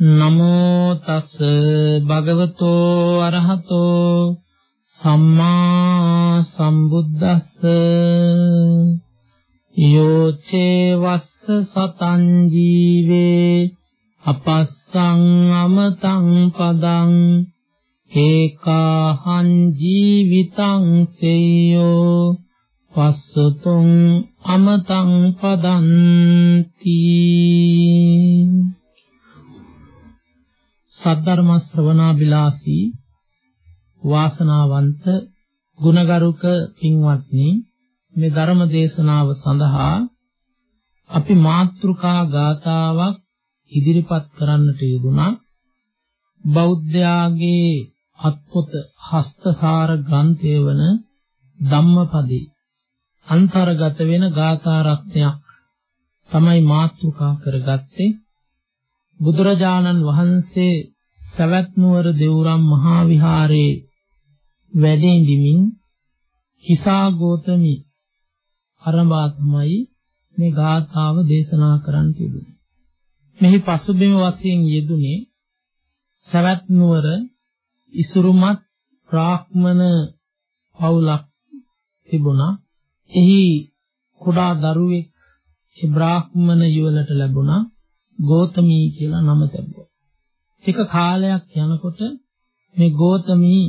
නමෝ තස් භගවතෝ අරහතෝ සම්මා සම්බුද්දස්ස යෝ චේ වස්ස සතං ජීවේ අපස්සං අමතං පදං ඒකාහං ජීවිතං සෙය්‍යෝ පස්සතුං අමතං පදන්ති සද්ධර්ම ශ්‍රවණා බිලාසී වාසනාවන්ත ගුණගරුක පින්වත්නි මේ ධර්ම දේශනාව සඳහා අපි මාත්‍රිකා ගාතාවක් ඉදිරිපත් කරන්නට යෙදුනා බෞද්ධයාගේ අත්පොත හස්තසාර ග්‍රන්ථය වන ධම්මපදේ අන්තර්ගත වෙන ගාථා රත්නයක් තමයි මාත්‍රිකා කරගත්තේ. බුදුරජාණන් වහන්සේ සවැත් නුවර දෙවුරම් මහා විහාරයේ වැඩෙඳිමින් කිසා ගෝතමි අරඹා තමයි මේ ගාථාව දේශනා කරන්න තිබුණේ. මෙහි පසුබිම වශයෙන් යෙදුනේ සවැත් නුවර ඉසුරුමත් බ්‍රාහ්මණ පවුලක් තිබුණා. එහි කුඩා දරුවෙක් ඒ බ්‍රාහ්මණ යුවලට ලැබුණා. ගෝතමී කියලා නම තැබුවා. ටික කාලයක් යනකොට මේ ගෝතමී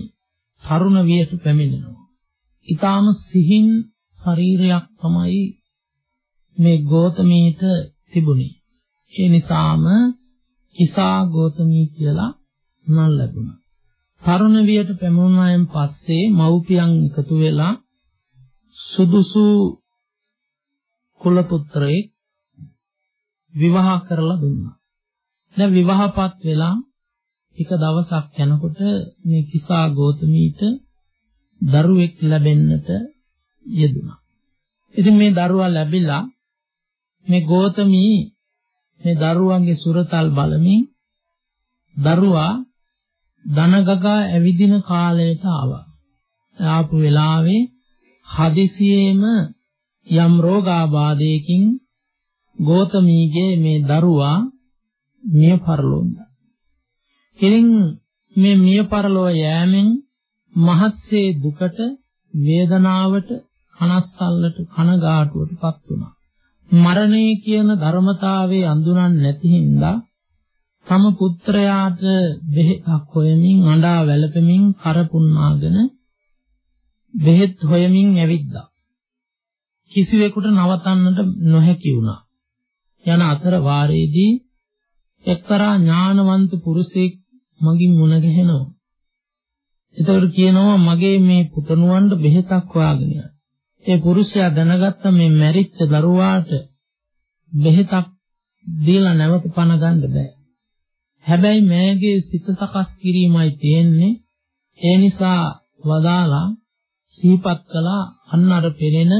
තරුණ වියට පැමිණෙනවා. ඊටාම සිහින් ශරීරයක් තමයි මේ ගෝතමීට තිබුණේ. ඒ නිසාම කිසා ගෝතමී කියලා නම් ලැබුණා. තරුණ වියට පැමුණායින් පස්සේ මව්පියන් එකතු වෙලා සුදුසු කුල පුත්‍රයෙක් විවාහ කරලා දුන්නා. දැන් විවාහපත් වෙලා එක දවසක් යනකොට මේ කිසා ගෝතමීට දරුවෙක් ලැබෙන්නට යෙදුණා. ඉතින් මේ දරුවා ලැබිලා මේ ගෝතමී මේ දරුවන්ගේ සුරතල් බලමින් දරුවා දනගගා ඇවිදින කාලයට ආවා. ආපු වෙලාවේ හදිසියෙම යම් රෝගාබාධයකින් ගෝතමීගේ මේ දරුවා මිය පරලොන්නා. ඉතින් මේ මිය පරලෝ යෑමෙන් මහත්සේ දුකට වේදනාවට කනස්සල්ලට කනගාටුවටපත් වුණා. මරණය කියන ධර්මතාවයේ අඳුනන්නේ නැති හින්දා තම පුත්‍රයාට බෙහෙතක් හොයමින් අඬා වැළපෙමින් කරපුන්නාගෙන බෙහෙත් හොයමින් ඇවිද්දා. කිසිවෙකුට නවතන්නට නොහැකි වුණා. යන අතර වාරයේදී එක්තරා ඥානවන්ත පුරුෂයෙක් මගින් මුණ ගැහෙනවා. එතකොට කියනවා මගේ මේ පුතණුවන්ට බෙහෙතක් හොයාගෙන යන්න. ඒ පුරුෂයා දැනගත්ත මේ මැරිච්ච දරුවාට බෙහෙතක් දීලා නැවත පණ ගන්න බෑ. හැබැයි මෑගේ සිත සකස් කිරීමයි තියෙන්නේ. ඒ නිසා වදාලා සිහිපත් කළා අන්න අර පෙරෙන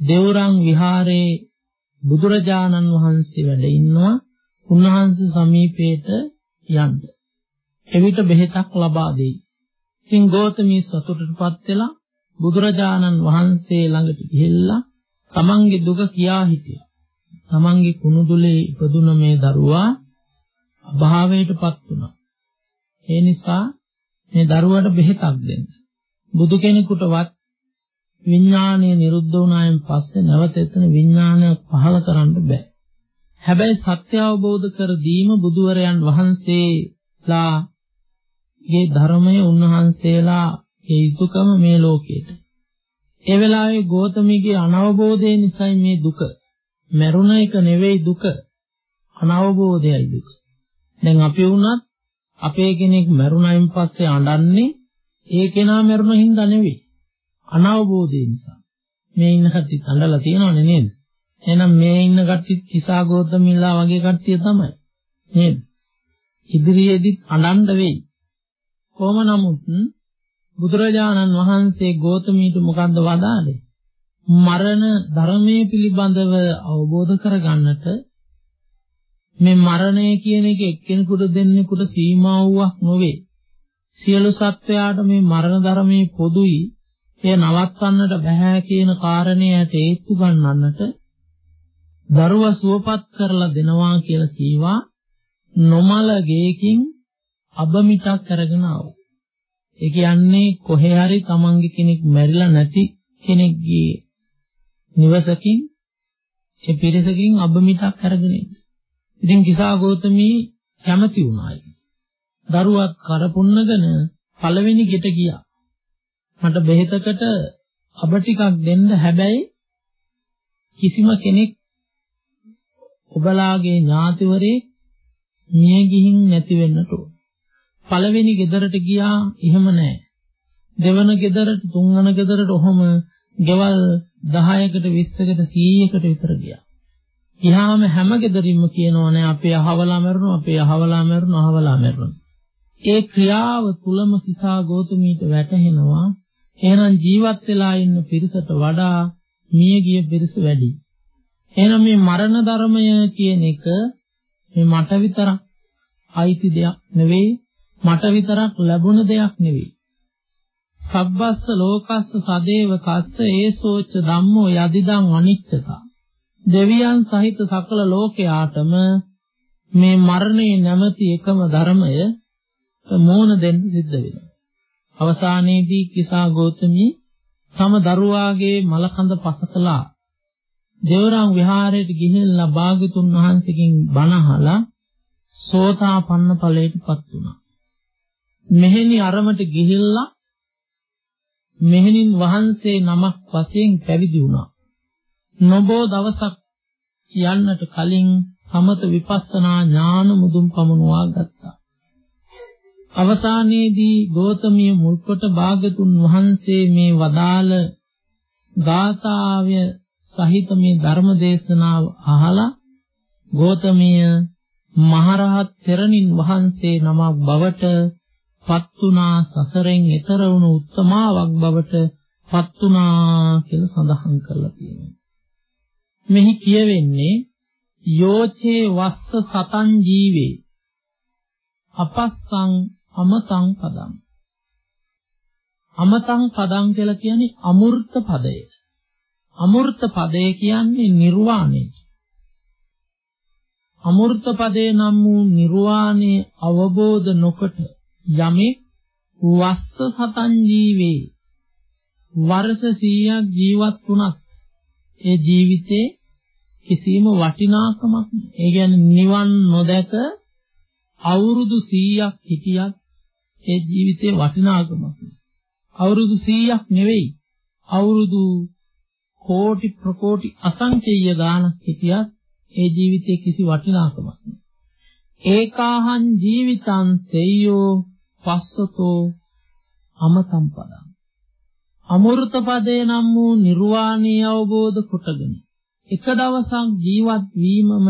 දෙවුරන් විහාරේ බුදුරජාණන් වහන්සේ වැඩ ඉන්නවා උන්වහන්සේ සමීපයට යන්න. එවිට බෙහෙතක් ලබා දෙයි. ඉතින් ගෞතමී සතුටටපත් වෙලා බුදුරජාණන් වහන්සේ ළඟට ගිහිල්ලා තමන්ගේ දුක කියා හිටියා. තමන්ගේ කුණුදුලේ ඉපදුන මේ දරුවා අභාවයටපත් වුණා. ඒ නිසා මේ දරුවට බෙහෙතක් දෙන්න. බුදු කෙනෙකුටවත් විඥානය නිරුද්ධ වුණායින් පස්සේ නැවත එතන විඥානය පහළ කරන්න බෑ. හැබැයි සත්‍ය අවබෝධ කර දීම බුදුවරයන් වහන්සේලා ගේ ධර්මය උන්වහන්සේලා ඒ යුතුයකම මේ ලෝකෙට. ඒ වෙලාවේ ගෝතමීගේ අනවබෝධය නිසායි මේ දුක. මරුණ එක නෙවෙයි දුක. අනවබෝධයයි දුක. දැන් අපි වුණත් අපේ කෙනෙක් මරුණයින් පස්සේ අඬන්නේ ඒ කෙනා මරුණ හින්දා නෙවෙයි. අනවබෝධය නිසා. මේ ඉන්න කට්ටිය අඬලා තියෙනවනේ නේද? එහෙනම් මේ ඉන්න කට්ටිය කිසා ගෝතමිලා වගේ කට්ටිය තමයි. නේද? ඉදිරියේදී අනන්ත වෙයි. කොහොම නමුත් බුදුරජාණන් වහන්සේ ගෝතමීට මොකද්ද වදාළේ? මරණ ධර්මයේ පිළිබඳව අවබෝධ කරගන්නට මේ මරණය කියන එක එක්කෙනෙකුට දෙන්නෙකුට සීමා වූවක් නොවේ. සියලු සත්වයාට මේ මරණ ධර්මයේ පොදුයි. එය නවත්වන්නට බෑ කියන කාරණයට හේතු ගන්නන්නට දරුව සුවපත් කරලා දෙනවා කියලා කීවා නොමල ගේකින් අබමිටක් අරගෙන ආවා. ඒ කියන්නේ කොහේ හරි තමන්ගේ කෙනෙක් මැරිලා නැති කෙනෙක්ගේ නිවසකින් ඒ පිරිසකින් අබමිටක් අරගෙන ඉන්න. ඉතින් කිසා ගෞතමී කැමති වුණායි. දරුවක් කරපුන්නගෙන පළවෙනි ගෙට ගියා. මට බෙහෙතකට අබ ටිකක් දෙන්න හැබැයි කිසිම කෙනෙක් ඔබලාගේ ඥාතිවරේ මිය ගිහින් නැති වෙන්නට ඕන. පළවෙනි ගෙදරට ගියා එහෙම නැහැ. දෙවන ගෙදරට තුන්වන ගෙදරට ඔහොම ගෙවල් 10කට 20කට 100කට විතර ගියා. ගියාම හැම ගෙදරින්ම කියනවනේ අපේ අහවලා මරනවා අපේ අහවලා මරනවා අහවලා මරනවා. ඒ ක්‍රියාව තුලම කිසා ගෞතමීට වැටහෙනවා එහෙනම් ජීවත් වෙලා ඉන්න පිරිසට වඩා මිය ගිය පිරිස වැඩි. එහෙනම් මේ මරණ ධර්මය කියන එක මේ මට විතරක් අයිති දෙයක් නෙවෙයි මට විතරක් ලැබුණ දෙයක් නෙවෙයි. සබ්බස්ස ලෝකස්ස සදේව කස්ස ඒසෝච ධම්මෝ යදිදං අනිච්චතා. දෙවියන් සහිත සකල ලෝකයාටම මේ මරණය නැමැති එකම ධර්මය මෝන දෙන්න සිද්ධ වෙනවා. අවසානයේදී කිසා ගෞතමී තම දරුවාගේ මලකඳ පසකලා දේවරාම් විහාරයට ගිහිල්ලා භාග්‍යතුන් වහන්සේගෙන් බණ අහලා සෝතාපන්න ඵලයටපත් වුණා. මෙහෙණි අරමට ගිහිල්ලා මෙහෙණින් වහන්සේ නමක් වශයෙන් පැවිදි වුණා. නොබෝ දවසක් යන්නට කලින් සමත විපස්සනා ඥාන මුදුන් පමුණුවා ගත්තා. අවසානයේදී ගෞතමිය මුල්කොට භාගතුන් වහන්සේ මේ වදාළ ගාථාවය සහිත මේ ධර්ම දේශනාව අහලා ගෞතමිය මහරහත් තෙරණින් වහන්සේ නමක් බවට පත්තුනා සසරෙන් එතර වුණු උත්තමාවක් බවට පත්තුනා කියලා සඳහන් කරලා තියෙනවා. මෙහි කියවෙන්නේ යෝචේ වස්ස සතං ජීවේ අපස්සං අමතං පදං අමතං පදං කියලා කියන්නේ අමූර්ත පදය. අමූර්ත පදය කියන්නේ නිර්වාණය. අමූර්ත පදේ නම් වූ නිර්වාණය අවබෝධ නොකොට යමෙක් වස්ස සතන් ජීවේ වර්ෂ 100ක් ජීවත් වුණත් ඒ ජීවිතේ කිසිම වටිනාකමක් ඒ කියන්නේ නිවන් නොදැක අවුරුදු 100ක් හිටියත් ඒ ජීවිතේ වටිනාකමක් අවුරුදු 100ක් නෙවෙයි. අවුරුදු කෝටි ප්‍රකෝටි අසංකේය ගාණක් හිටියත් ඒ ජීවිතේ කිසි වටිනාකමක් නෑ. ඒකාහං ජීවිතං තෙය්‍යෝ පස්සතෝ අමතම් පදං අමෘත පදේ නම් වූ නිර්වාණය අවබෝධ කොටගෙන එක දවසක් ජීවත් වීමම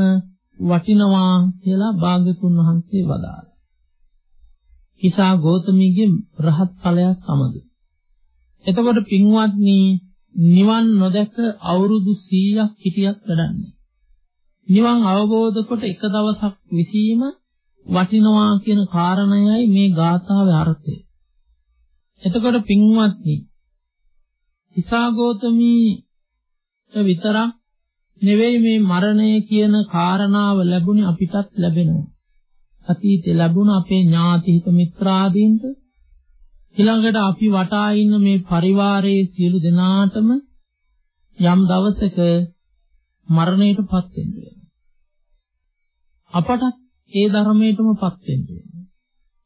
වටිනවා කියලා භාග්‍යතුන් වහන්සේ වදාළා. කිසා ගෞතමීගේ රහත් ඵලයක් සමග. එතකොට පින්වත්නි නිවන් නොදැක අවුරුදු 100ක් හිටියත් වැඩන්නේ. නිවන් අවබෝධ කොට එක දවසක් විසීම වටිනවා කියන කාරණයයි මේ ගාථාවේ අර්ථය. එතකොට පින්වත්නි ඉසాగෝතමී විතරක් නෙවෙයි මේ මරණය කියන කාරණාව ලැබුණේ අපිටත් ලැබෙනවා. අතීතේ ලැබුණ අපේ ඥාති හිත මිත්‍රාදීන්ට ඊළඟට අපි වටා ඉන්න මේ පරිවාරයේ සියලු දෙනාටම යම් දවසක මරණයටපත් වෙන්න වෙනවා. අපටත් ඒ ධර්මයටමපත් වෙන්න වෙනවා.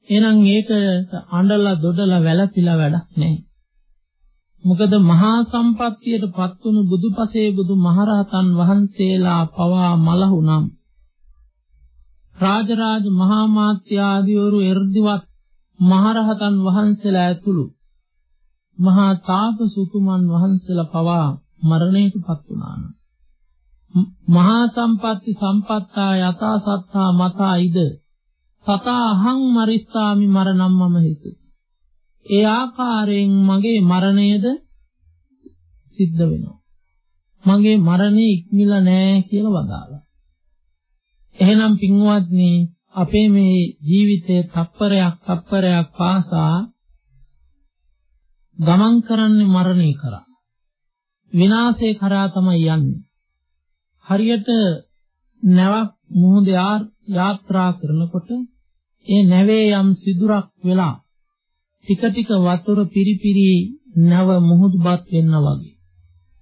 එහෙනම් ඒකට අඬලා දොඩලා වැළපිලා වැඩක් නැහැ. මොකද මහා සම්පත්තියටපත් වුණු බුදුපසේ බුදු මහරහතන් වහන්සේලා පවා මලහුනම් රාජරාජ මහා මාත්‍ය ආදිවරු එර්දිවත් මහරහතන් වහන්සේලා ඇතුළු මහා තාපසුතුමන් වහන්සේලා පවා මරණයටපත් වුණාන. මහා සම්පatti සම්පත්තා යතා සත්තා මතා ඉද තතා අහං මරිස්සාමි මරණම් මම හිතු. ඒ ආකාරයෙන් මගේ මරණයද සිද්ධ වෙනවා. මගේ මරණය ඉක්මිලා නෑ කියලා වදාළා. එහෙනම් පින්වත්නි අපේ මේ ජීවිතයේ තප්පරයක් තප්පරයක් පාසා ගමන් කරන්නේ මරණය කරා. විනාශේ කරා තමයි යන්නේ. හරියට නැවක් මුහුද යාත්‍රා කරනකොට ඒ නැවේ යම් සිදුරක් වෙලා ටික ටික වතුර පිරිපිරි නැව මුහුදුපත් වෙන්න වගේ.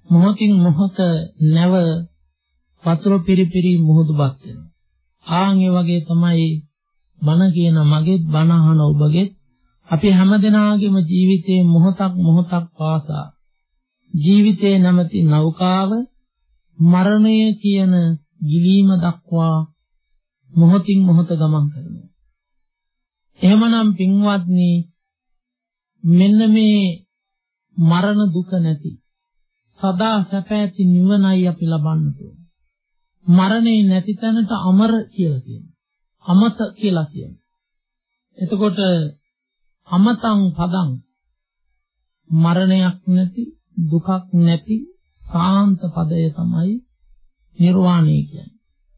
මොහොතින් මොහොත නැව වතුර පිරිපිරි මුහුදුපත් වෙනවා. ආන් ඒ වගේ තමයි බණ කියන මගෙත් බණ අහන ඔබගෙත් අපි හැමදෙනාගේම ජීවිතයේ මොහොතක් මොහොතක් පාසා ජීවිතේ නැමැති නෞකාව මරණය කියන ගිලීම දක්වා මොහොතින් මොහොත ගමන් කරනවා. එහෙමනම් පින්වත්නි මෙන්න මේ මරණ දුක නැති සදා සැප ඇති නිවනයි අපි ලබන්න ඕනේ. මරණේ නැති තැනට අමර කියලා කියනවා. අමත කියලා කියනවා. එතකොට අමතං පදං මරණයක් නැති දුකක් නැති සාන්ත පදය තමයි නිර්වාණය කියන්නේ.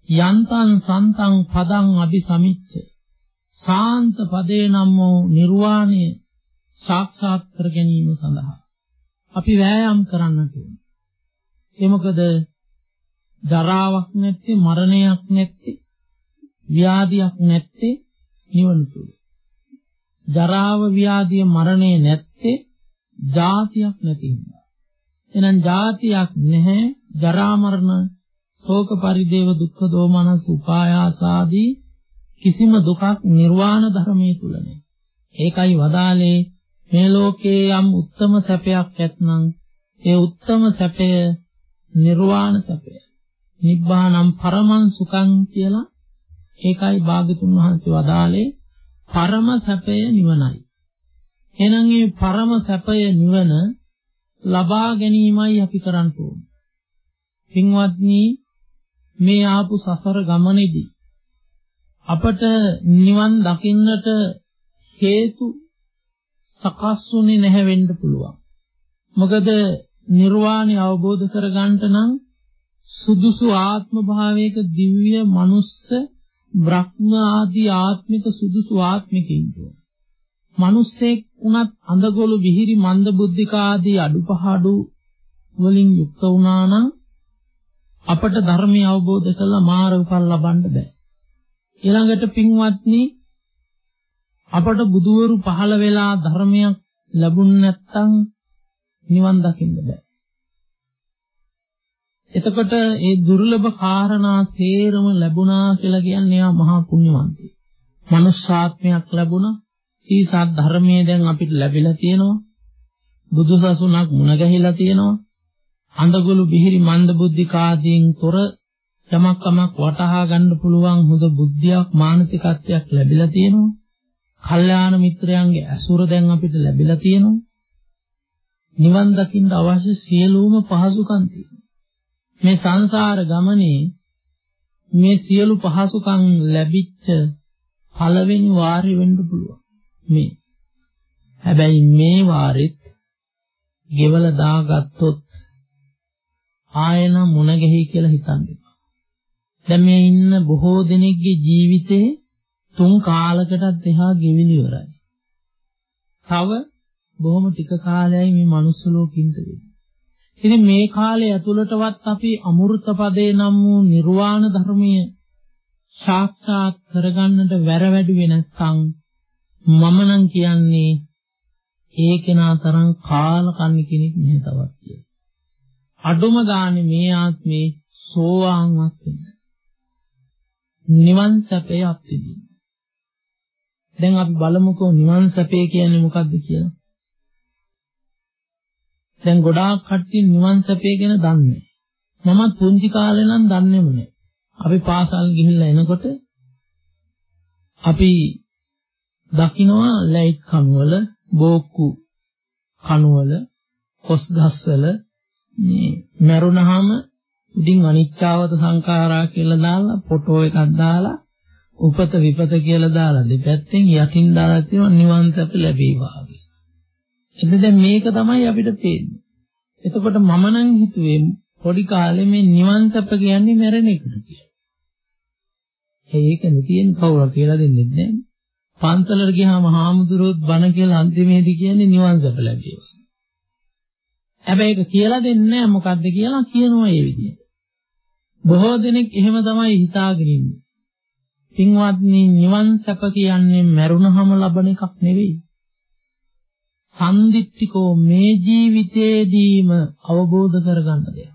යන්තං සන්තං පදං අபிසමිච්ච සාන්ත පදේ නම් වූ නිර්වාණය සාක්ෂාත් කර ගැනීම සඳහා අපි වෑයම් කරන්නට ඕනේ. ඒ මොකද ජරාවක් නැත්තේ මරණයක් නැත්තේ ව්‍යාධියක් නැත්තේ නිවන තුල. ජරාව ව්‍යාධිය මරණය නැත්තේ ජාතියක් නැති හින්දා. එහෙනම් ජාතියක් නැහැ ජරා මරණ ශෝක පරිදේව දුක්ඛ දෝමනස් උපායාස ආදී කිසිම දුකක් නිර්වාණ ධර්මයේ තුල නැහැ. ඒකයි වදාලේ මේ ලෝකේ යම් උත්තම සැපයක් ඇත්නම් ඒ උත්තම සැපය නිර්වාණ සැපය. නිබ්බානම් පරමං සුඛං කියලා ඒකයි භාගතුන් වහන්සේ වදාළේ පරම සැපය නිවනයි. එහෙනම් මේ පරම සැපය නිවන ලබා ගැනීමයි අපි කරන්න ඕනේ. පින්වත්නි මේ ආපු සසර ගමනේදී අපට නිවන් දකින්නට හේතු සකස් වුණේ නැහැ වෙන්න පුළුවන්. මොකද නිර්වාණය අවබෝධ කරගන්නට නම් සුදුසු ආත්ම භාවයක දිව්‍ය මනුස්ස බ්‍රහ්ම ආදී ආත්මික සුදුසු ආත්මිකින් මනුස්සෙක් උනත් අඳගොළු විහිරි මන්ද බුද්ධික ආදී අඩුපහඩු වලින් යුක්ත වුණා නම් අපට ධර්මය අවබෝධ කරලා මාර්ගඵල ලබන්න බෑ. ඊළඟට පින්වත්නි අපට බුදුවරු පහළ වෙලා ධර්මයක් ලැබුණ නැත්නම් නිවන් දකින්න බෑ. එතකොට ඒ දුර්ලභ කාරණා සේරම ලැබුණා කියලා කියන්නේ ආ මහා පුණ්‍යවන්තයෙක්. මනුෂ්‍යාත්මයක් ලැබුණා. සීසත් ධර්මයේ දැන් අපිට ලැබිලා තියෙනවා. බුදුසසුනක් මුණ ගැහිලා තියෙනවා. අඳගොළු බිහිරි මන්ද බුද්ධිකාදීන් තොර යමක් කමක් වටහා ගන්න පුළුවන් හොඳ බුද්ධියක් මානසිකත්වයක් ලැබිලා තියෙනවා. කල්යාණ මිත්‍රයන්ගේ ඇසුර දැන් අපිට ලැබිලා තියෙනවා. නිවන් දකින්න අවශ්‍ය සියලුම පහසුකම් තියෙනවා. මේ සංසාර ගමනේ මේ සියලු පහසුකම් ලැබිච්ච පළවෙනි වාරය වෙන්න පුළුවන් මේ හැබැයි මේ වාරෙත් ගෙවල දාගත්තොත් ආයන මුණ ගැහි කියලා හිතන්න එපා. දැන් මේ ඉන්න බොහෝ දෙනෙක්ගේ ජීවිතේ තුන් කාලකටත් එහා ගෙවිලි ඉවරයි. තව බොහොම ටික කාලයයි මේ මනුස්ස ලෝකෙින්ද වෙන්නේ. ඉතින් මේ කාලේ ඇතුළතවත් අපි අමෘත පදේ නම් වූ නිර්වාණ ධර්මයේ සාක්ෂාත් කරගන්නට වැර වැඩුවේ නැත්නම් මම නම් කියන්නේ ඒ කෙනා තරම් කාලකන්ණි කෙනෙක් නැහැ තවත් කියලා. අඩුම ගානේ මේ ආත්මේ සෝවාන්වත් වෙන්න. නිවන් සැපේ අත්විඳින්න. දැන් අපි බලමුකෝ නිවන් සැපේ කියන්නේ මොකක්ද කියලා. දැන් ගොඩාක් කට්ටිය නිවන් සැපේ ගැන දන්නේ මමත් පුංචි කාලේ නම් දන්නේම නෑ. අපි පාසල් ගිහිල්ලා එනකොට අපි දකින්නවා ලයිට් කණුවල බෝක්කු කණුවල කොස් ගස්වල මේ මරුණාම උඩින් අනිච්චාවත සංඛාරා කියලා දාලා ෆොටෝ එකක් දාලා උපත විපත කියලා දාලා දෙපැත්තෙන් යටින් දාලා තියෙන නිවන් සැප ලැබේවා වගේ. එතෙන් දැන් මේක තමයි අපිට පේන්නේ. එතකොට මම නම් හිතුවේ පොඩි කාලේ මේ නිවන් සැප කියන්නේ මැරෙන එකට කියලා. ඒක නෙතියෙන් කවුරු කියලා දෙන්නේ නැහැ. පන්සලට ගියාම හාමුදුරුවෝත් බණ කියලා අන්තිමේදී කියන්නේ නිවන් සැප ලැබේවා. හැබැයි ඒක කියලා දෙන්නේ නැහැ මොකද්ද කියලා කියනවා ඒ විදිහට. බොහෝ දෙනෙක් එහෙම තමයි හිතාගෙන ඉන්නේ. පින්වත්නි නිවන් සැප කියන්නේ මරුණහම ලබන එකක් නෙවෙයි. සම්දිත්තිකෝ මේ ජීවිතේදීම අවබෝධ කරගන්න දෙයක්.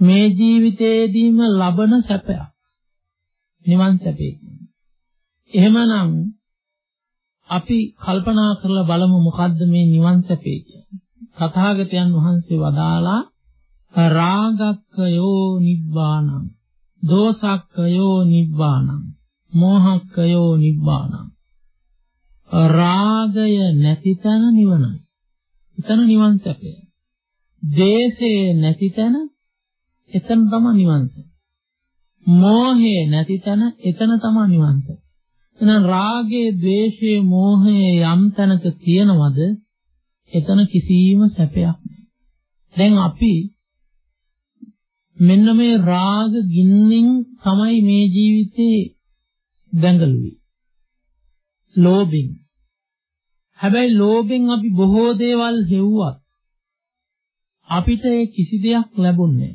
මේ ජීවිතේදීම ලබන සැපයක්. නිවන් සැපේ. එහෙමනම් අපි කල්පනා කරලා බලමු මොකද්ද මේ නිවන් සැපේ කියන්නේ. තථාගතයන් වහන්සේ වදාලා රාගක්කයෝ නිබ්බාණං දෝසක්කයෝ නිබ්බාණං මෝහක්කයෝ නිබ්බාණං රාගය නැති තැන නිවනයි. එතන නිවන් සැපය. දේශය නැති තැන එතන තමයි නිවන් සැප. මෝහය නැති තැන එතන තමයි නිවන් සැප. එහෙනම් රාගයේ, ద్వේෂයේ, මෝහයේ යම් තැනක තියෙනවද එතන කිසිම සැපයක් නැහැ. දැන් අපි මෙන්න මේ රාග ගින්නෙන් තමයි මේ ජීවිතේ දැඟලුවේ. ලෝභෙන්. හැබැයි ලෝභෙන් අපි බොහෝ දේවල් හෙව්වත් අපිට ඒ කිසි දෙයක් ලැබුණේ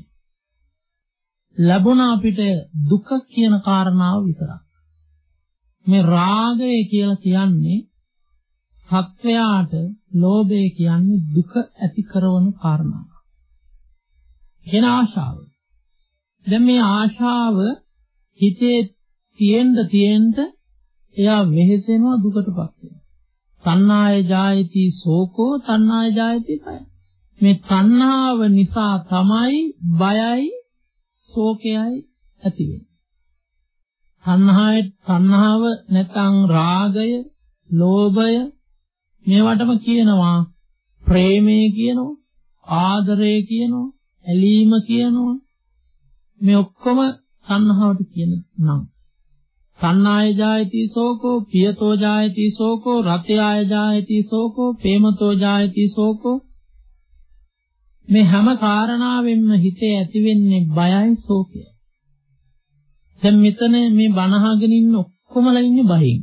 ලැබුණ අපිට දුක කියන කාරණාව විතරක්. මේ රාගය කියලා කියන්නේ සත්වයාට ලෝභය කියන්නේ දුක ඇති කරන කාරණාවක්. කියන ආශාව. දැන් මේ ආශාව හිතේ තියෙන්න තියෙන්න එයා වෙහෙසෙනවා දුකටපත් වෙනවා. තණ්හාය ජායති සෝකෝ තණ්හාය ජායති බය. මේ තණ්හාව නිසා තමයි බයයි ශෝකයයි ඇති වෙන්නේ. තණ්හාය තණ්හාව නැත්නම් රාගය, ලෝභය මේවටම කියනවා ප්‍රේමය කියනවා, ආදරය කියනවා, ඇලීම කියනවා. මේ ඔක්කොම තණ්හාවට කියන නම්. සන්නාය ජායති සෝකෝ පියතෝ ජායති සෝකෝ රතයාය ජායති සෝකෝ ප්‍රේමතෝ ජායති සෝකෝ. මේ හැම කාරණාවෙන්ම හිතේ ඇති වෙන්නේ බයයි ශෝකයයි දැන් මෙතන මේ බණහගෙන ඉන්න ඔක්කොමලා ඉන්නේ බයෙන්.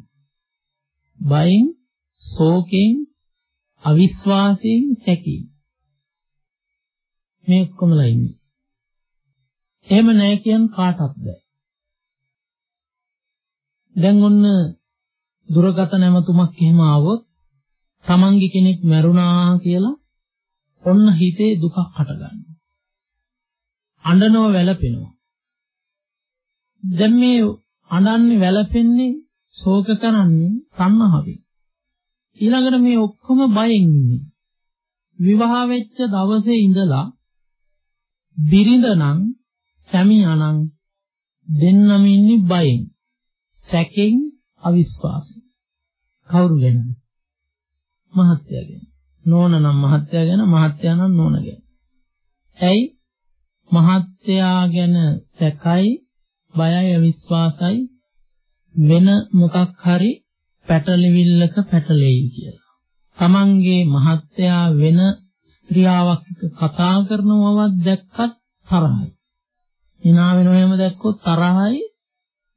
බයෙන් ශෝකෙන් අවිශ්වාසයෙන් සැකයෙන්. මේ ඔක්කොමලා ඉන්නේ. එහෙම නැහැ කියන කාටවත් බෑ දැන් ඔන්න දුරගත නැමතුමක් එහෙම ආවොත් තමන්ගේ කෙනෙක් මැරුණා කියලා ඔන්න හිතේ දුකක් හටගන්නවා. අඬනව වැළපෙනවා. දැන් මේ අඬන්නේ වැළපෙන්නේ ශෝක කරන්නේ තණ්හාවෙන්. ඊළඟට මේ ඔක්කොම බයෙන් ඉන්නේ. විවාහ වෙච්ච දවසේ ඉඳලා බිරිඳ නම් සැමියානම් දෙන්නම ඉන්නේ බයෙන්. සැකෙන් අවිශ්වාසයෙන්. කවුරු ගැන? මහත්ය ගැන. නෝන නම් මහත්ය ගැන, මහත්ය නම් නෝන ගැන. ඇයි? මහත්යා ගැන සැකයි, බයයි, අවිශ්වාසයි වෙන මොකක් හරි පැටලෙවිල්ලක පැටලෙයි කියලා. Tamange මහත්යා වෙන ස්ත්‍රියාවක් කතා කරනවවත් දැක්කත් තරහයි. hina වෙනවෙම දැක්කොත් තරහයි,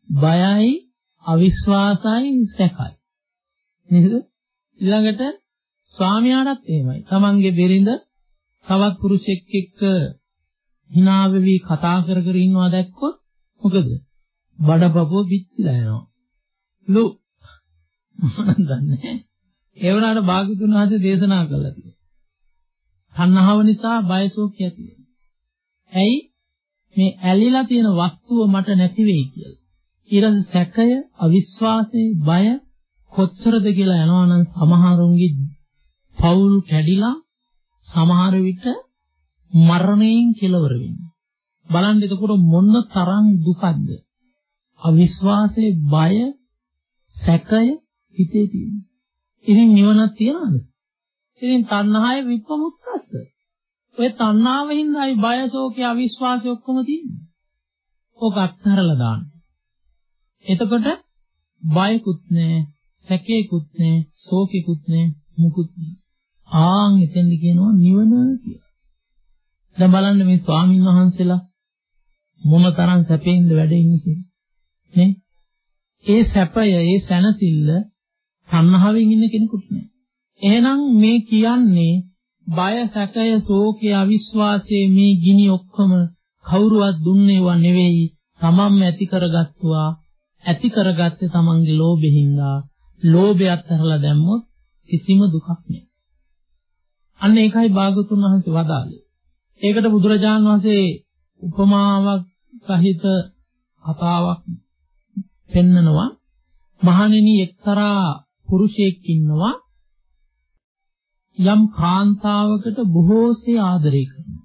බයයි, අවිශ්වාසයි සැකයි. නේද? ඊළඟට ස්වාමියාටත් එහෙමයි. තමන්ගේ බිරිඳ තවත් පුරුෂෙක් එක්ක hina වෙවි කතා කර කර ඉන්නවා දැක්කොත් මොකද? බඩපපුව පිච්චිලා යනවා. ලු මම දන්නේ. ඒ වුණාට භාග්‍යතුන් වහන්සේ දේශනා කළා කියලා. තණ්හාව නිසා බයසෝක් ඇති ඇයි මේ ඇලිලා තියෙන වස්තුව මට නැති වෙයි කියලා. ඊළඟ සැකය, අවිශ්වාසය, බය කොච්චරද කියලා යනවනම් සමහරුන්ගේ පවුල් කැඩිලා සමහර විට මරණයෙන් කෙලවර වෙන්නේ. බලන්න එතකොට මොන තරම් දුකක්ද? අවිශ්වාසයේ බය, සැකය හිතේ තියෙනවා. ඉතින් නිවනක් තියනවද? ඉතින් තණ්හාය විපමුක්තස්ස. ඔය තණ්හාවෙන්දයි බය, ශෝකය, අවිශ්වාසය ඔක්කොම තියෙන්නේ. ඕක අත්හැරලා දාන්න. එතකොට බයකුත් නැහැ, සැකේකුත් නැහැ, ශෝකේකුත් නැහැ, මුකුත් නැහැ. ආන් එතෙන්ද කියනවා නිවන කියලා. දැන් බලන්න මේ ස්වාමීන් වහන්සේලා මොන තරම් සැපෙන්ද වැඩ ඉන්නේ කියලා. නේ? ඒ සැපය, ඒ සැනසෙල්ල තණ්හාවෙන් ඉන්න කෙනෙකුට නෑ. එහෙනම් මේ කියන්නේ බය, සැකය, ශෝකය, අවිශ්වාසය මේ ගිනි ඔක්කොම කවුරුවත් දුන්නේවා නෙවෙයි. තමන්ම ඇති කරගත්තුවා. ඇති කරගත්තේ තමන්ගේ ලෝභෙහිඳා. ලෝභයත් අරලා දැම්මොත් කිසිම දුකක් නෑ. අන්න ඒකයි භාගතුන් වහන්සේ වදාළේ. ඒකට බුදුරජාන් වහන්සේ උපමාවක් සහිත කතාවක් පෙන්නනවා. මහණෙනි එක්තරා පුරුෂයෙක් ඉන්නවා යම් කාන්තාවකට බොහෝසේ ආදරය කරනවා.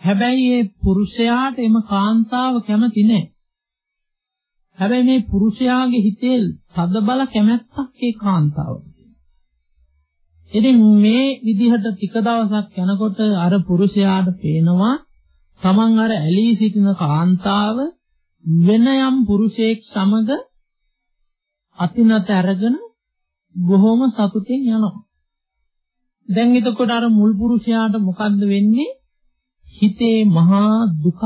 හැබැයි මේ පුරුෂයාට එම කාන්තාව කැමති නැහැ. හැබැයි මේ පුරුෂයාගේ හිතේ තද බල කැමැත්තක් ඒ කාන්තාවට. ඉතින් මේ විදිහට ටික දවසක් යනකොට අර පුරුෂයාට පේනවා තමන් අර ඇලී සිටින කාන්තාව වෙන යම් පුරුෂයෙක් සමග අතිනත අරගෙන බොහොම සතුටින් යනවා. දැන් එතකොට අර මුල් පුරුෂයාට මොකද්ද වෙන්නේ? හිතේ මහා දුක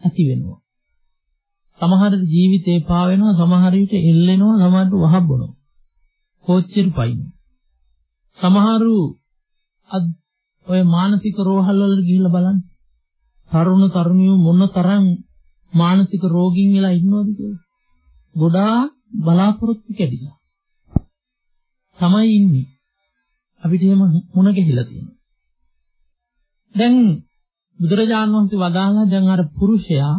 ඇති වෙනවා. සමහර ජීවිතේ පා වෙනවා, සමහර විට එල්ලෙනවා, සමහරට වහබ්බනවා. කොච්චර පයින්. සමහරු ඔය මානසික රෝහල් වල ගිහිල්ලා බලන්න. තරුණ තරුණියෝ මොන තරම් මානසික රෝගීන් වෙලා ඉන්නවද කියලා. ගොඩාක් බලාපොරොත්තු කැඩිලා. තමයි ඉන්නේ. අපිට එහෙම මුණ ගැහිලා තියෙනවා. දැන් බුදුරජාණන් වහන්සේ වදාළා දැන් අර පුරුෂයා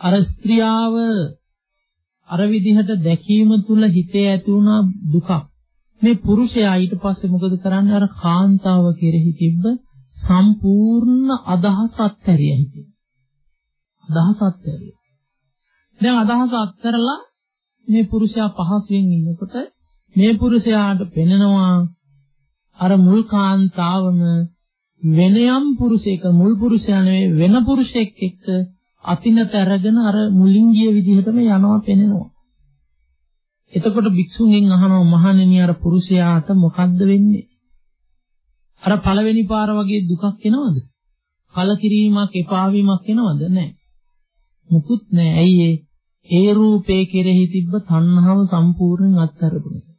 අර ස්ත්‍රියාව අර විදිහට දැකීම තුල හිතේ ඇති වුණා දුකක්. මේ පුරුෂයා ඊට පස්සේ මොකද කරන්නේ අර කාන්තාව කෙරෙහි තිබ්බ සම්පූර්ණ අදහස් අත්හැරිය හිතේ. අදහස් අත්හැරිය. දැන් අදහස අත්හැරලා මේ පුරුෂයා පහසුවෙන් ඉන්නකොට මේ පුරුෂයාට පෙනෙනවා අර මුල් කාන්තාවම වෙනයම් පුරුෂයෙක් මුල් පුරුෂයා නෙවෙයි වෙන පුරුෂයෙක් එක්ක අතිනත අරගෙන අර මුලින් ගිය විදිහටම යනවා පෙනෙනවා. එතකොට භික්ෂුන්ගෙන් අහනවා මහණෙනි අර පුරුෂයාට මොකද්ද වෙන්නේ? අර පළවෙනි පාර වගේ දුකක් එනවද? කලකිරීමක් එපා වීමක් එනවද? නැහැ. මුකුත් නැහැ. ඇයි ඒ? ඒ රූපේ කෙරෙහි තිබ්බ තණ්හාව සම්පූර්ණයෙන් අත්හැරපු නිසා.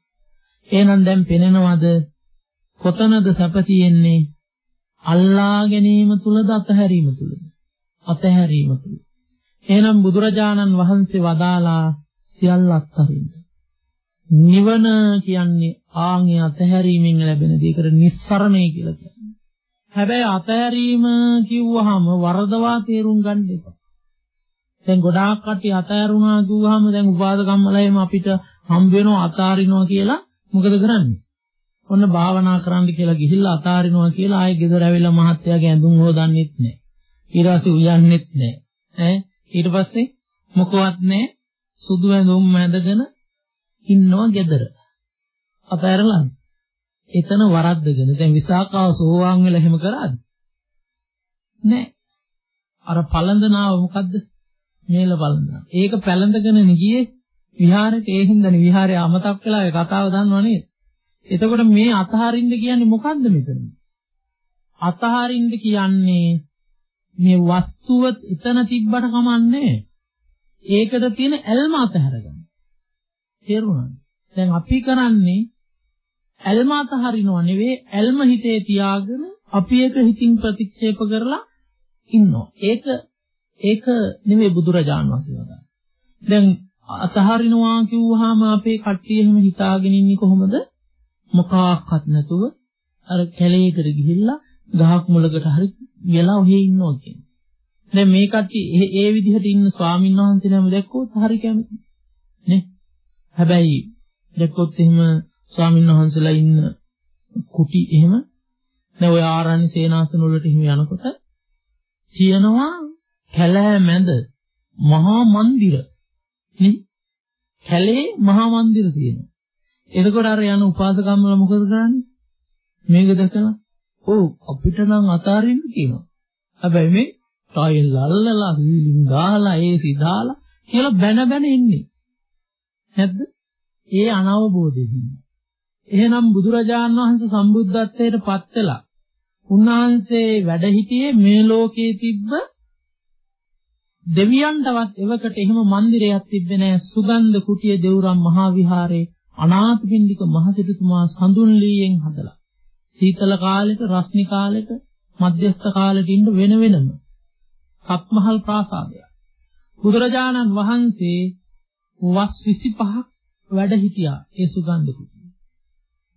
එහෙනම් දැන් පෙනෙනවද කොතනද සැප තියෙන්නේ? අල්ලා ගැනීම තුලද අතහැරීම තුලද? අතහැරීම තුල. එහෙනම් බුදුරජාණන් වහන්සේ වදාලා සියල්ල අත්හරින්න. නිවන කියන්නේ ආන්ගේ අතහැරීමෙන් ලැබෙන දේකට නිස්සරණය කියලා කියනවා. හැබැයි අතහැරීම කිව්වහම වරදවා තේරුම් ගන්න එපා. දැන් ගොඩාක් කට්ටිය අතෑරුණා කිව්වහම දැන් උපාදකම්මලයිම අපිට හම්බ වෙනවා අතාරිනවා කියලා මොකද කරන්නේ? ඔන්න භාවනා කරන්න කියලා ගිහිල්ලා අතාරිනවා කියලා ආයෙ ගෙදර ඇවිල්ලා මහත්තයාගේ ඇඳුම් හොදන්නෙත් නැහැ. ඊට පස්සේ උයන්නෙත් නැහැ. ඈ ඊට පස්සේ මොකවත් නැහැ. සුදු ඇඳුම් ඇඳගෙන ඉන්නවා ගෙදර. අතෑරලා එතන වරද්දගෙන දැන් විසාකාව සෝවාන් වෙලා එහෙම කරාද? නැහැ. අර පළඳනාව මොකද්ද? මේල බලනවා. ඒක පැලඳගෙන ගියේ විහාරෙට ඒ හින්දානේ විහාරය අමතක් වෙලා ඒ කතාව දන්නව නේද? එතකොට මේ අතහරින්න කියන්නේ මොකද්ද මෙතන? අතහරින්න කියන්නේ මේ වස්තුව එතන තිබ්බට කමන්නේ ඒකට තියෙන ඇල්ම අතහැරගන්න. තේරුණාද? දැන් අපි කරන්නේ ඇල්ම අතහරිනව නෙවෙයි ඇල්ම හිතේ තියාගෙන අපි එක හිතින් ප්‍රතික්ෂේප කරලා ඉන්නවා. ඒක ඒක නෙවෙයි බුදුරජාණන් වහන්සේ වදාළේ. දැන් අතහරිනවා කිව්වහම අපේ කට්ටිය එහෙම හිතාගෙන ඉන්නේ කොහොමද? මොකක්වත් නැතුව අර කැලේකට ගිහිල්ලා ගහක් මුලකට හරි ගලා ඔහේ ඉන්නවා කියන්නේ. දැන් මේ කට්ටිය ඒ විදිහට ඉන්න ස්වාමීන් වහන්සේ නම දැක්කොත් හරි කැමති. නේ? හැබැයි දැක්කොත් එහෙම ස්වාමීන් වහන්සේලා ඉන්න කුටි එහෙම දැන් ඔය ආරණ්‍ය සේනාසන වලට එහෙම යනකොට කියනවා කැලෑ මැද මහා මන්දිර නේ කැලේ මහා මන්දිර තියෙනවා එතකොට අර යන උපාසකම්මල මොකද කරන්නේ මේක දැකලා ඔව් අපිට නම් අතාරින්න කියනවා. හැබැයි මේ ටයිල් අල්ලලා සීලින් ගාලා ඒසි දාලා කියලා බැන බැන ඉන්නේ. නැද්ද? ඒ අනවබෝධයෙන් එහෙනම් බුදුරජාන් වහන්සේ සම්බුද්ධත්වයට පත් වෙලා උන්වහන්සේ වැඩ හිටියේ මේ ලෝකයේ තිබ්බ දෙවියන්ටවත් එවකට එහෙම මන්දිරයක් තිබ්බේ නැහැ. සුගන්ධ කුටිය දෙවුරම් මහා විහාරේ අනාථපිණ්ඩික මහසිටුතුමා සඳුන් ලීයෙන් හදලා. සීතල කාලෙට රස්නි කාලෙට මධ්‍යස්ථ කාලෙට ඉන්න වෙන වෙනම සත්මහල් ප්‍රාසාදයක් බුදුරජාණන් වහන්සේ වස් 25ක් වැඩ හිටියා ඒ සුගන්ධ කුටිය.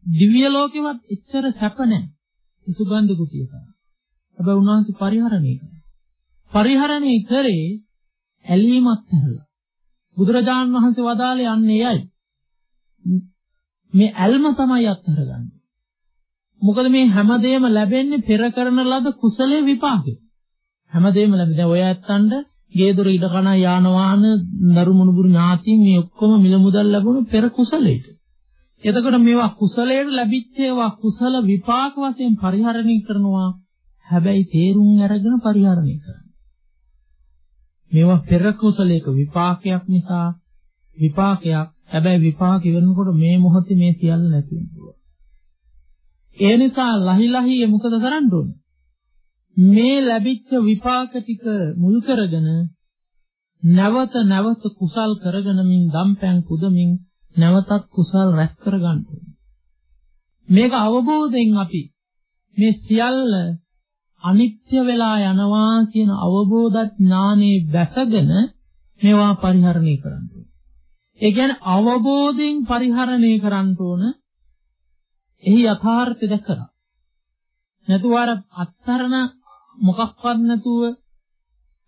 දිව්‍ය ලෝකෙවත් එච්චර සැප නැහැ. ඒ සුගන්ධ කුටිය කරා. හැබැයි උන්වහන්සේ පරිහරණය කළා. පරිහරණය කරේ ඇලීමත් හැරලා. බුදුරජාණන් වහන්සේ වදාළේ යන්නේ එයයි. මේ ඇල්ම තමයි අත්හැරගන්නේ. මොකද මේ හැමදේම ලැබෙන්නේ පෙර කරන ලද කුසලයේ විපාකේ. හැමදේම ලැබෙන්නේ. දැන් ඔය ඇත්තන්ට ගේදොර ඉඩ කන යාන වාහන දරු මුණුබුරු ඥාතීන් මේ ඔක්කොම මිල මුදල් ලැබුණු පෙර කුසලයට. එතකොට මේවා කුසලයට ලැබිච්ච ඒවා කුසල විපාක වශයෙන් පරිහරණය කරනවා. හැබැයි තේරුම් අරගෙන පරිහරණය කරනවා. මේවා පෙර කුසලයක විපාකයක් නිසා විපාකයක්. හැබැයි විපාක ඉවරනකොට මේ මොහොතේ මේ සියල්ල නැති වෙනවා. ඒ නිසා ලහි ලහි මොකද කරන්න ඕනේ? මේ ලැබිච්ච විපාක ටික මුල් කරගෙන නැවත නැවත කුසල් කරගෙන මින් දම්පැන් පුදමින් නැවතත් කුසල් රැස් කරගන්න මේක අවබෝධයෙන් අපි මේ සියල්ල අනිත්‍ය වෙලා යනවා කියන අවබෝධ ඥානේ බැසගෙන මේවා පරිහරණය කරන්න ඕනේ. ඒ කියන්නේ අවබෝධයෙන් පරිහරණය කරන්න ඕන. එහි යථාර්ථය දැකලා. නැතුව අර අත්තරණ මොකක්වත් නැතුව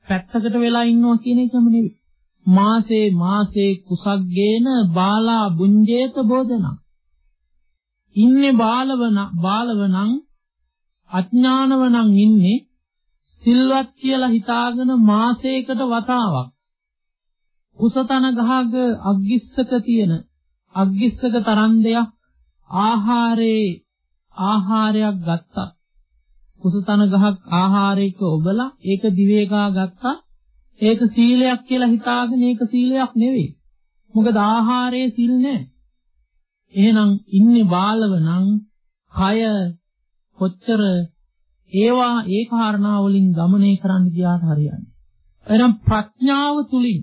පැත්තකට වෙලා ඉන්නවා කියන එකම නෙවෙයි. මාසේ මාසේ කුසග්ගේන බාලා බුඤ්ජේත බෝධන. ඉන්නේ බාලවන බාලවනම් අඥානවනම් ඉන්නේ සිල්වත් කියලා හිතාගෙන මාසයකට වතාවක් කුසතන ගහක අග්ගිස්සක තියෙන අග්ගිස්සක තරන් දෙයක් ආහාරේ ආහාරයක් ගත්තා. කුසතන ගහක් ආහාරයක ඔබලා ඒක දිවේකා ගත්තා. ඒක සීලයක් කියලා හිතාගෙන ඒක සීලයක් නෙවෙයි. මොකද ආහාරයේ සිල් නැහැ එහෙනම් ඉන්නේ බාලව නම් කය කොච්චර ඒවා ඒ කාරණා වලින් ගමනය කරන්න ගියාට හරියන්නේ. එහෙනම් ප්‍රඥාව තුලින්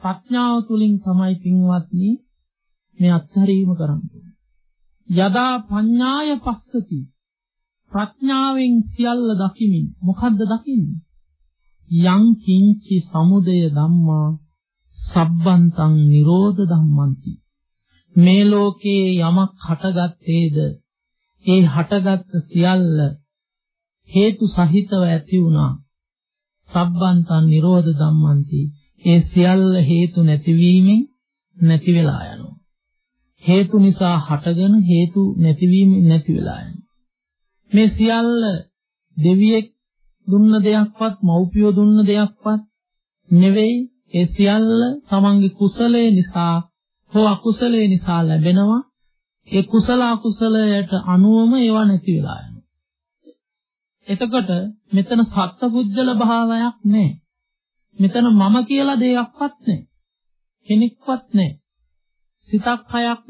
ප්‍රඥාව තුලින් තමයි පින්වත්නි මේ අත්හැරීම කරන්නේ. යදා පඤ්ඤාය පස්සති ප්‍රඥාවෙන් සියල්ල දකිමින් මොකද්ද දකින්නේ? යං කිංචි සමුදය ධම්මා සබ්බන්තං නිරෝධ ධම්මන්ති. මේ ලෝකේ යමක් හටගත්තේද ඒ හටගත් සියල්ල හේතු සහිතව ඇති වුණා. සබ්බන්තං නිරෝධ ධම්මන්ති. ඒ සියල්ල හේතු නැතිවීමෙන් නැති වෙලා යනවා. හේතු නිසා හටගෙන හේතු නැතිවීමෙන් නැති වෙලා යනවා. මේ සියල්ල දෙවියෙක් දුන්න දෙයක්වත් මව්පියෝ දුන්න දෙයක්වත් නෙවෙයි ඒ සියල්ල තමන්ගේ කුසලයේ නිසා හෝ අකුසලයේ නිසා ලැබෙනවා. ඒ කුසල අකුසලයට අනුවම ඒවා නැති වෙලා යනවා. එතකොට මෙතන සත්පුද්ගල භාවයක් නැහැ. මෙතන මම කියලා දෙයක්වත් නැහැ. කෙනෙක්වත් නැහැ. සිතක් හයක්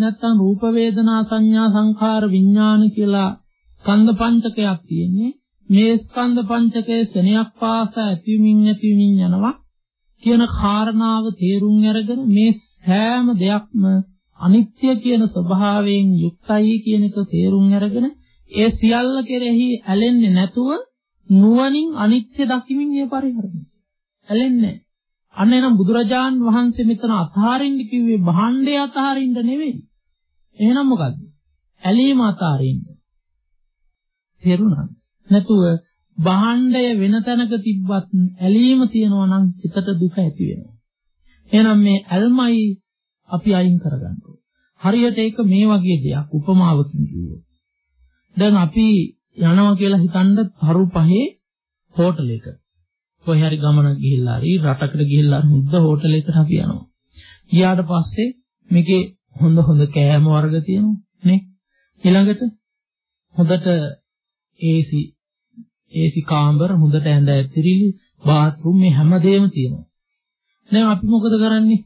නැත්නම් රූප වේදනා සංඥා සංඛාර විඥාන කියලා ස්කන්ධ පංචකයක් තියෙන්නේ මේ ස්කන්ධ පංචකයේ සෙනයක් පාස ඇතිවීමින් නැතිවීමින් යනවා කියන කාරණාව තේරුම් අරගෙන මේ සෑම දෙයක්ම අනිත්‍ය කියන ස්වභාවයෙන් යුක්තයි කියන එක තේරුම් අරගෙන ඒ සියල්ල කෙරෙහි ඇලෙන්නේ නැතුව නුවණින් අනිත්‍ය දකිමින් ඒ පරිහරණය. ඇලෙන්නේ අන්න එනම් බුදුරජාන් වහන්සේ මෙතන අතහරින්න කිව්වේ භාණ්ඩය අතහරින්න නෙවෙයි. එහෙනම් මොකද්ද? ඇලීම අතහරින්න. තේරුණාද? නැතුව භාණ්ඩය වෙන තැනක තිබ්බත් ඇලීම තියනවා නම් හිතට දුක ඇති වෙනවා. එහෙනම් මේ ඇල්මයි අපි අයින් කරගන්න හරියට ඒක මේ වගේ දෙයක් උපමාවකින් කිව්වොත්. දැන් අපි යනවා කියලා හිතනද තරු පහේ හෝටලයක. කොහේ හරි ගමනක් ගිහිල්ලා හරි රටකට ගිහිල්ලා හුද්ද හෝටලයකට අපි යනවා. ගියාට පස්සේ මේකේ හොඳ හොඳ කෑම වර්ග තියෙනවා නේ. ඊළඟට හොඳට AC AC කාමර හොඳට ඇඳ ඇතිරිලි බාත් รู ම් මේ හැමදේම තියෙනවා. දැන් අපි මොකද කරන්නේ?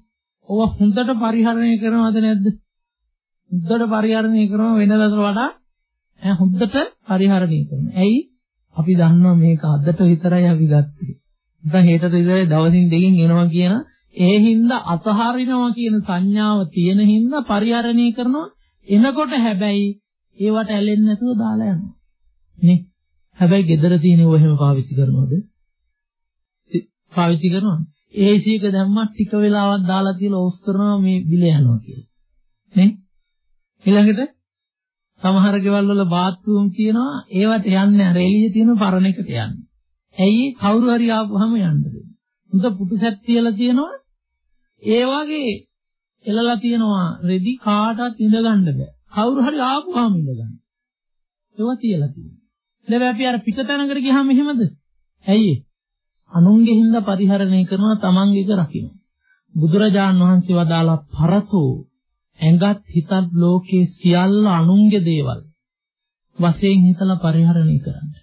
ඕවා හොඳට පරිහරණය කරනවද නැද්ද? හොඳට පරිහරණය කරනවා වෙනදාට වඩා ඈ හොඳට පරිහරණය කරනවා. ඇයි? අපි දන්නවා මේක අදට විතරයි අපි ගත්තේ. දැන් හෙටට විතරයි දවසින් දෙකකින් එනවා කියන ඒ හින්දා අතහරිනවා කියන සංඥාව තියෙන හින්දා පරිහරණය කරනවා. එනකොට හැබැයි ඒවට ඇලෙන්නේ නැතුව දාලා යනවා. නේ? හැබැයි gedara තියෙනව එහෙම පාවිච්චි කරනවද? පාවිච්චි කරනවද? AC එක දැම්මත් ටික වෙලාවක් දාලා තියලා ඕෆ් කරනවා මේ බිල යනවා කියලා. නේ? ඊළඟට සමහර ගෙවල් වල බාත් รู ම් තියෙනවා ඒවට යන්නේ නැහැ එළියේ තියෙන පරණ එකට යන්නේ. ඇයි කවුරු හරි ආවම යන්න දෙන්නේ. හොඳ පුටුසැත් තියලා තියෙනවා ඒ වගේ එළලා තියෙනවා රෙදි කාටවත් ඉඳ ගන්න බෑ. කවුරු හරි ආපුවාම ඉඳ ගන්න. ඒවා තියලා තියෙනවා. දැන් අපි අර පිටතැනකට ගියාම එහෙමද? ඇයි අනුන්ගේ හින්දා පරිහරණය කරනවා තමන්ගේක රකින්න. බුදුරජාන් වහන්සේ වදාලා පරතෝ ඇඟත් හිතත් ලෝකේ සියල්ල අනුන්ගේ දේවල් වශයෙන් හිතලා පරිහරණය කරන්න.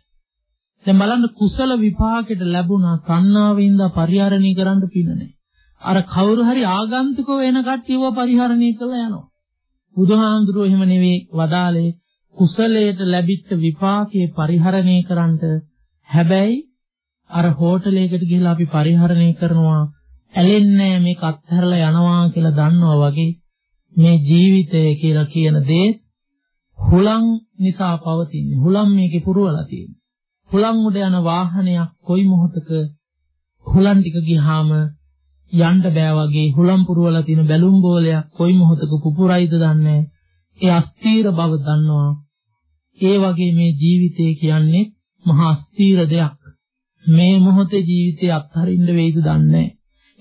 දැන් බලන්න කුසල විපාකෙට ලැබුණා තණ්හාවෙන්ද පරිහරණය කරන්න පින නැහැ. අර කවුරු හරි ආගන්තුක වෙන කට්ටියව පරිහරණය කළා යනවා. බුදුහාමුදුරුවෝ එහෙම නෙවෙයි වදාලේ කුසලයට ලැබිච්ච විපාකයේ පරිහරණය කරන්නට හැබැයි අර හෝටලයකට ගිහලා අපි පරිහරණය කරනවා ඇලෙන්නේ මේක අත්හැරලා යනවා කියලා දන්නවා වගේ මේ ජීවිතය කියලා කියන දේ හුලං නිසා පවතින හුලං මේකේ පුරවලා තියෙන හුලං උඩ යන වාහනයක් කොයි මොහොතක හුලං ටික ගියාම යන්න බෑ වගේ හුලං පුරවලා තියෙන බැලුම් බෝලයක් කොයි මොහොතක පුපුරයිද දන්නේ ඒ අස්තීර බව දන්නවා ඒ වගේ මේ ජීවිතය කියන්නේ මහා අස්තීර දෙයක් මේ මොහොතේ ජීවිතය අත්හරින්න වෙයිද දන්නේ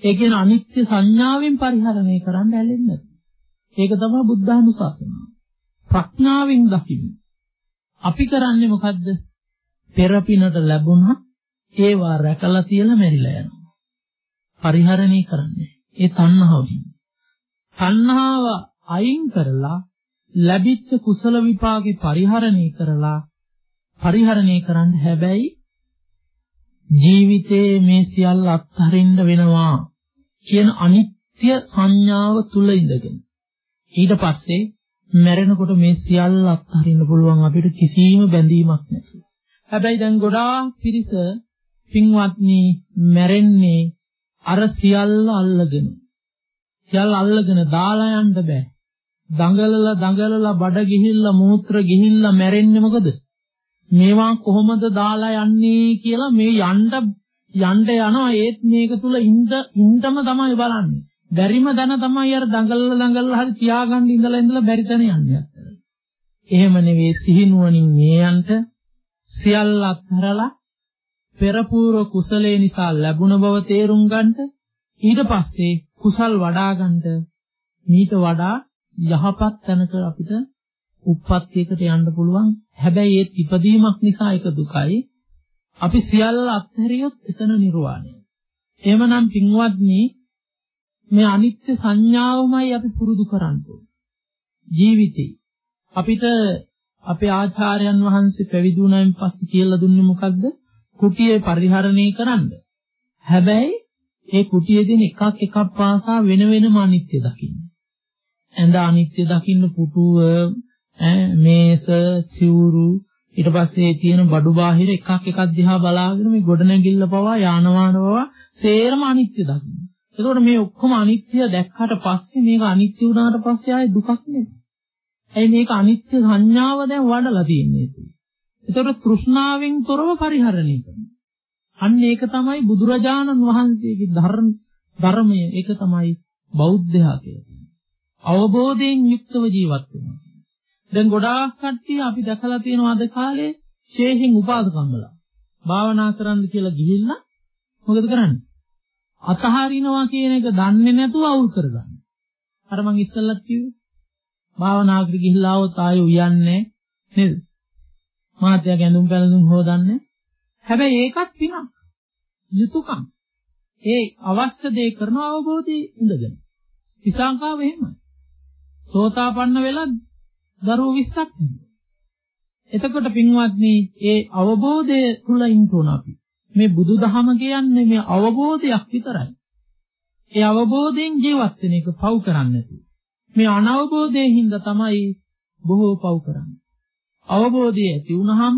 ඒ කියන අනිත්‍ය සංඥාවෙන් පරිහරණය කරන්න ඇලෙන්නේ ඒක තමයි බුද්ධානුශාසනාව. ප්‍රඥාවෙන් දකින්න. අපි කරන්නේ මොකද්ද? පෙරපිනට ලැබුණා ඒවා රැකලා තියලා මැරිලා යනවා. පරිහරණය කරන්නේ. ඒ තණ්හාවෙන්. තණ්හාව අයින් කරලා ලැබිච්ච කුසල විපාකේ පරිහරණය කරලා පරිහරණය කරන්න හැබැයි ජීවිතයේ මේ සියල්ල අත්හරින්න වෙනවා කියන අනිත්‍ය සංඥාව තුල ඉඳගෙන ඊට පස්සේ මැරෙනකොට මේ සියල්ල අත්හරින්න පුළුවන් අපිට කිසිම බැඳීමක් නැතුව. හැබැයි දැන් ගොඩාක් පිරිස පින්වත්නි මැරෙන්නේ අර සියල්ල අල්ලගෙන. සියල්ල අල්ලගෙන දාලා යන්න බෑ. දඟලලා දඟලලා බඩ ගිහිල්ලා මූත්‍ර ගිහිල්ලා මැරෙන්නේ මොකද? මේවා කොහොමද දාලා යන්නේ කියලා මේ යන්න යන්න යනවා ඒත් මේක තුල ඉඳ ඉඳම තමයි බලන්නේ. බැරිම දන තමයි අර දඟලලා දඟලලා හරි තියාගන්න ඉඳලා ඉඳලා බැරි තැන යන්නේ. එහෙම නෙවෙයි සිහිනුවණින් මේ යන්ට සියල්ල අත්හැරලා පෙරපූර්ව කුසලේ නිසා ලැබුණ බව තේරුම් ගන්නට ඊට පස්සේ කුසල් වඩා ගන්නට මීට වඩා යහපත් තැනක අපිට උප්පත්තියකට යන්න පුළුවන්. හැබැයි ඒ ඉපදීමක් නිසා ඒක දුකයි. අපි සියල්ල අත්හැරියොත් එතන නිර්වාණය. එහෙමනම් පින්වත්නි මේ අනිත්‍ය සංඥාවමයි අපි පුරුදු කරන්නේ. ජීවිතේ අපිට අපේ ආචාර්යයන් වහන්සේ පැවිදි වුණායින් පස්සේ කියලා දුන්නේ මොකද්ද? කුටියේ පරිහරණය කරන්න. හැබැයි ඒ කුටියේ දෙන එකක් එකක් පාසා වෙන වෙනම අනිත්‍ය දකින්න. ඇඳ අනිත්‍ය දකින්න පුටුව මේස සිවුරු ඊට පස්සේ තියෙන බඩු බාහිර එකක් එකක් දිහා බලාගෙන මේ ගොඩනැගිල්ල පවා යාන වාහන පවා සේරම අනිත්‍ය දකින්න. එතකොට මේ ඔක්කොම අනිත්‍ය දැක්කට පස්සේ මේක අනිත්‍ය වුණාට පස්සේ ආයේ දුකක් නෙමෙයි. ඇයි මේක අනිත්‍ය සංඥාව දැන් වඩලා තියෙන්නේ. එතකොට තෘෂ්ණාවෙන් තොරව පරිහරණය කරනවා. අන්න ඒක තමයි බුදුරජාණන් වහන්සේගේ ධර්ම ධර්මය. ඒක තමයි බෞද්ධයා කියන්නේ. අවබෝධයෙන් යුක්තව ජීවත් වෙනවා. දැන් ගොඩාක් කට්ටිය අපි දැකලා තියෙනවා අද කාලේ ශේහින් උපාසකම්බලා. භාවනා කරන්න කියලා ගිහිල්ලා මොකද කරන්නේ? අතහරිනවා කියන එක දන්නේ නැතුව අවුල් කරගන්න. අර මං ඉස්සෙල්ලත් කිව්වේ. භාවනාවකට ගිහිල්ලා આવොත් ආයෙ උයන්නේ නේද? මාත්‍යා ගැඳුම් පැළඳුම් හොදන්නේ. හැබැයි ඒකත් පිනක්. යුතුයකම්. ඒ අවශ්‍ය දේ කරන අවබෝධයේ ඉඳගෙන. විසංකාව එහෙමයි. සෝතාපන්න වෙලා දරුවෝ 20ක් එතකොට පින්වත්නි ඒ අවබෝධය තුල ඉන්න ඕන අපි. මේ බුදුදහම කියන්නේ මේ අවබෝධයක් විතරයි. ඒ අවබෝධයෙන් ජීවත් වෙන එක පව් කරන්නේ මේ අනවබෝධයෙන් හින්දා තමයි බොහෝ පව් කරන්නේ. අවබෝධය ඇති වුනහම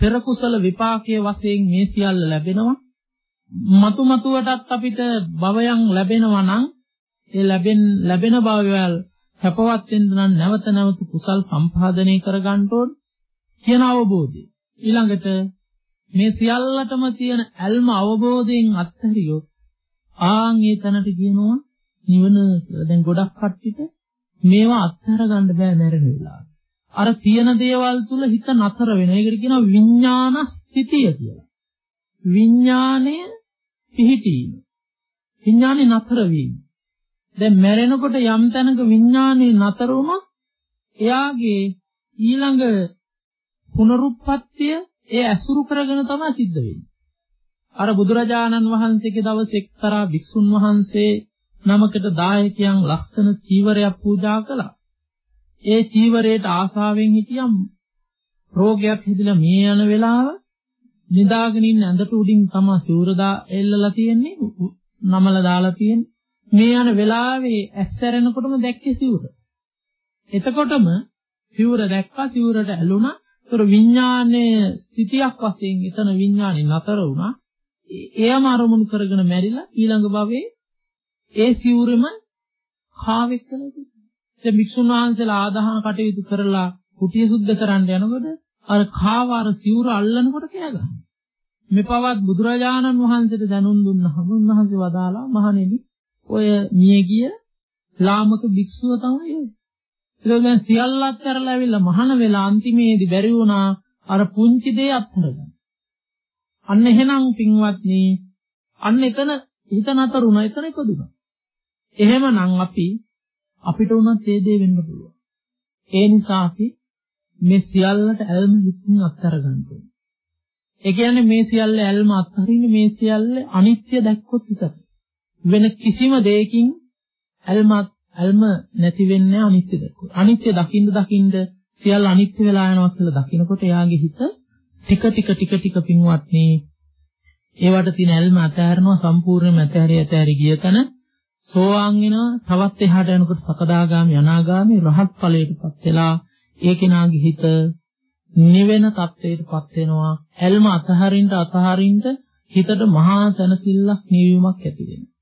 පෙර කුසල විපාකයේ වශයෙන් මේ සියල්ල ලැබෙනවා. මතු මතුවටත් අපිට භවයන් ලැබෙනවා නම් ඒ ලැබෙන ලැබෙන භවයල් සැපවත් වෙන්න නම් නැවත නැවත කුසල් සම්පාදනය කර ගන්න ඕන කියන අවබෝධය. ඊළඟට මේ සියල්ලටම තියෙන ඇල්ම අවබෝධයෙන් අත්හැරියොත් ආන් ඒ තැනට කියනවා නිවන කියලා. දැන් ගොඩක් කට්ටිට මේවා අත්හැර ගන්න බෑ මැරෙන වෙලාවට. අර තියෙන දේවල් තුල හිත නතර වෙන. ඒකට කියනවා විඥාන ස්ථිතිය කියලා. විඥාණය පිහිටීම. විඥානේ නතර වීම. දැන් මැරෙනකොට යම් තැනක විඥානේ නතර වුණොත් එයාගේ ඊළඟ පුනරුත්පත්තිය ඒ ඇසුරු කරගෙන තමයි සිද්ධ වෙන්නේ. අර බුදුරජාණන් වහන්සේගේ දවසේ එක්තරා භික්ෂුන් වහන්සේ නමකට දායකයන් ලක්ෂණ චීවරයක් පූජා කළා. ඒ චීවරයට ආසාවෙන් හිටියම් රෝගයක් හිදලා මේ යන වෙලාව නිදාගෙන ඉන්න ඇඳට උඩින් තමයි සිවුරදා එල්ලලා තියෙන්නේ නමල දාලා තියෙන්නේ මේ යන වෙලාවේ ඇස්සරෙනකොටම දැක්කේ සිවුර. එතකොටම සිවුර දැක්කා සිවුරට ඇලුනා ඒතර විඥානයේ ස්ථිතියක් වශයෙන් එතන විඥානේ නතර වුණා. එයම අරමුණු කරගෙන මැරිලා ඊළඟ භවයේ ඒ සිවුරෙම කාවෙක් කළා. දැන් භික්ෂුන් වහන්සේලා ආදාහන කටයුතු කරලා කුටිය සුද්ධ කරන්න යනකොට අර කාව අර සිවුර අල්ලනකොට කෑ ගහනවා. මෙපවත් බුදුරජාණන් වහන්සේට දැනුම් දුන්නාම උන්වහන්සේ වදාලා මහණෙනි ඔය මියගිය ලාමක භික්ෂුව තමයි ඒක දැන් සියල්ලත් කරලා ඇවිල්ලා මහාන වෙලා අන්තිමේදී බැරි වුණා අර පුංචි දේ අත්හරගන්න. අන්න එහෙනම් පින්වත්නි අන්න එතන හිත නතරුණා එතන ඉපදුණා. එහෙමනම් අපි අපිට උනත් ඒ දේ වෙන්න පුළුවන්. ඒ නිසා අපි මේ සියල්ලට ඇල්ම විසින් අත්හැර ගන්න ඕනේ. ඒ කියන්නේ මේ සියල්ල ඇල්ම අත්හරින්නේ මේ සියල්ල අනිත්‍ය දැක්කොත් විතරයි. වෙන කිසිම දෙයකින් ඇල්මත් ඇල්ම නැති වෙන්නේ අනිත්‍ය දැක්කොත්. අනිත්‍ය දකින්න දකින්න සියල්ල අනිත්‍ය වෙලා යනවා කියලා දකිනකොට එයාගේ හිත ටික ටික ටික ටික පින්වත්නි ඒවට තියෙන ඇල්ම අතහැරනවා සම්පූර්ණයෙන්ම අතහැරී අතහැරී ගිය තැන සෝවාන් වෙනවා තවත් එහාට යනකොට සකදාගාමි අනාගාමි රහත් ඵලයටපත් වෙලා ඒ කෙනාගේ හිත නිවෙන තත්වයටපත් වෙනවා ඇල්ම අතහරින්න අතහරින්න හිතට මහා තනසිල්ලක් නිවීමක් ඇති වෙනවා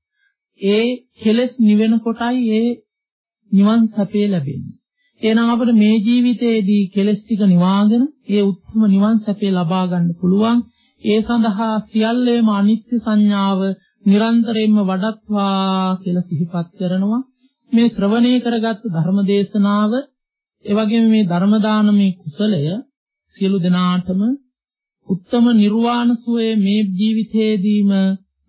ඒ කෙලෙස් නිවෙන කොටයි ඒ නිවන් සැපේ ලැබෙන්නේ. එහෙනම් අපිට මේ ජීවිතයේදී කෙලෙස් ටික නිවාගෙන ඒ උත්තරම නිවන් සැපේ ලබා ගන්න පුළුවන්. ඒ සඳහා සියල්ලේම අනිත්‍ය සංඥාව නිරන්තරයෙන්ම වඩත්වා කියලා සිහිපත් කරනවා. මේ ශ්‍රවණය කරගත් ධර්ම දේශනාව ඒ වගේම මේ ධර්ම දානමේ කුසලය සියලු දෙනාටම උත්තම නිර්වාණ සුවය මේ ජීවිතයේදීම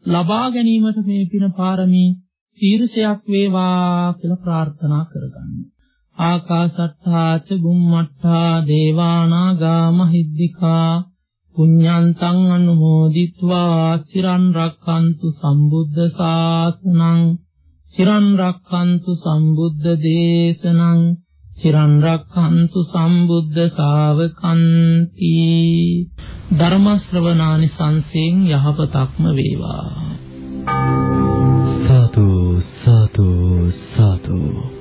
ලබා ගැනීමට මේ පින පාරමී තීර්ෂයක් වේවා කියලා ප්‍රාර්ථනා කරගන්න. ආකාසට්ඨා ච බුම්මට්ඨා දේවානාගා මහිද්దికා පුඤ්ඤන්තං අනුමෝදිත්වා සිරන් රක්칸තු සම්බුද්ධ ශාසනං සිරන් රක්칸තු සම්බුද්ධ දේශනං සිරන් රක්칸තු සම්බුද්ධ ශාවකන්ති. ධර්ම ශ්‍රවණානි සංසයෙන් යහපතක්ම වේවා. සාදු සාදු සාදු.